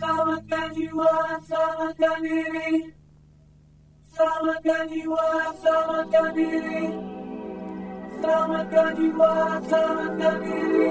Selamatkan jiwa, selamatkan diri. Selamatkan jiwa, selamatkan diri. Selamatkan jiwa, selamatkan diri.